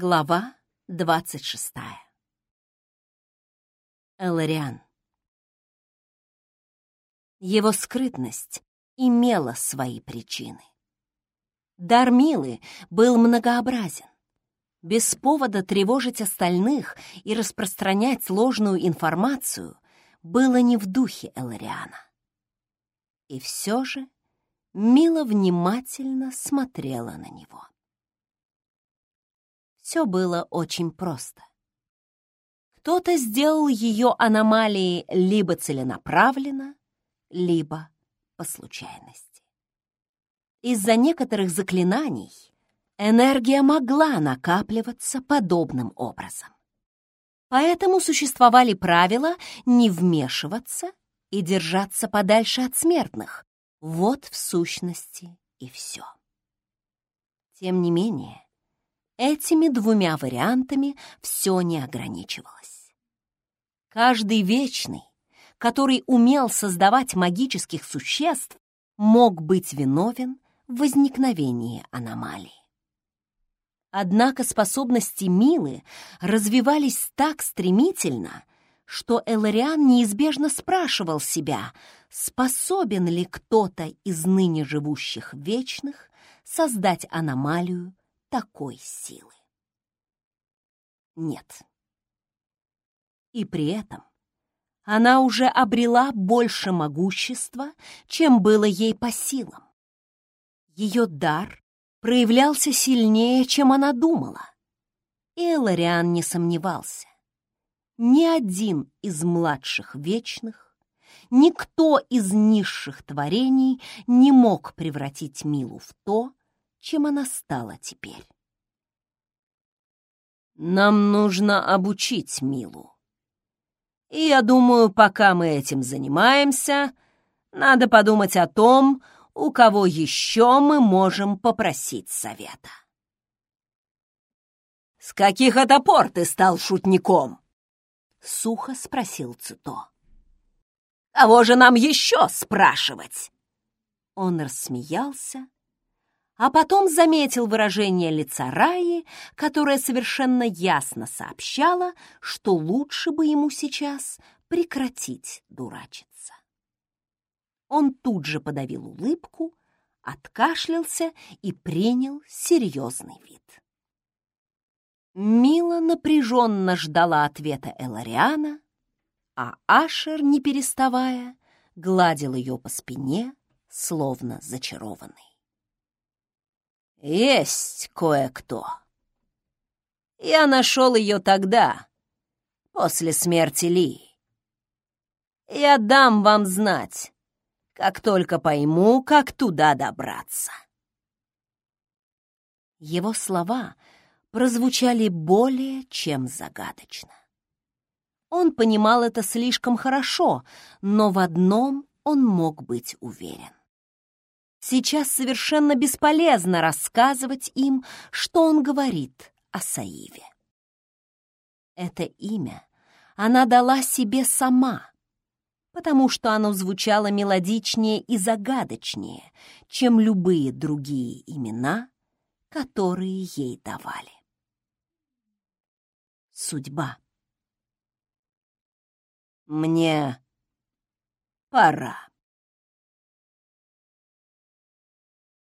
Глава двадцать шестая. Элариан. Его скрытность имела свои причины. Дар Милы был многообразен. Без повода тревожить остальных и распространять ложную информацию было не в духе Элариана. И все же Мила внимательно смотрела на него. Все было очень просто. Кто-то сделал ее аномалии либо целенаправленно, либо по случайности. Из-за некоторых заклинаний энергия могла накапливаться подобным образом. Поэтому существовали правила не вмешиваться и держаться подальше от смертных. Вот в сущности и все. Тем не менее, Этими двумя вариантами все не ограничивалось. Каждый вечный, который умел создавать магических существ, мог быть виновен в возникновении аномалии. Однако способности Милы развивались так стремительно, что Элариан неизбежно спрашивал себя, способен ли кто-то из ныне живущих вечных создать аномалию такой силы. Нет. И при этом она уже обрела больше могущества, чем было ей по силам. Ее дар проявлялся сильнее, чем она думала. И Элариан не сомневался. Ни один из младших вечных, никто из низших творений не мог превратить Милу в то, чем она стала теперь. Нам нужно обучить Милу. И я думаю, пока мы этим занимаемся, надо подумать о том, у кого еще мы можем попросить совета. «С каких это пор ты стал шутником?» — сухо спросил Цито. «Кого же нам еще спрашивать?» Он рассмеялся, а потом заметил выражение лица Раи, которое совершенно ясно сообщало, что лучше бы ему сейчас прекратить дурачиться. Он тут же подавил улыбку, откашлялся и принял серьезный вид. Мила напряженно ждала ответа Элариана, а Ашер, не переставая, гладил ее по спине, словно зачарованный. Есть кое-кто. Я нашел ее тогда, после смерти Ли. Я дам вам знать, как только пойму, как туда добраться. Его слова прозвучали более чем загадочно. Он понимал это слишком хорошо, но в одном он мог быть уверен. Сейчас совершенно бесполезно рассказывать им, что он говорит о Саиве. Это имя она дала себе сама, потому что оно звучало мелодичнее и загадочнее, чем любые другие имена, которые ей давали. Судьба. «Мне пора».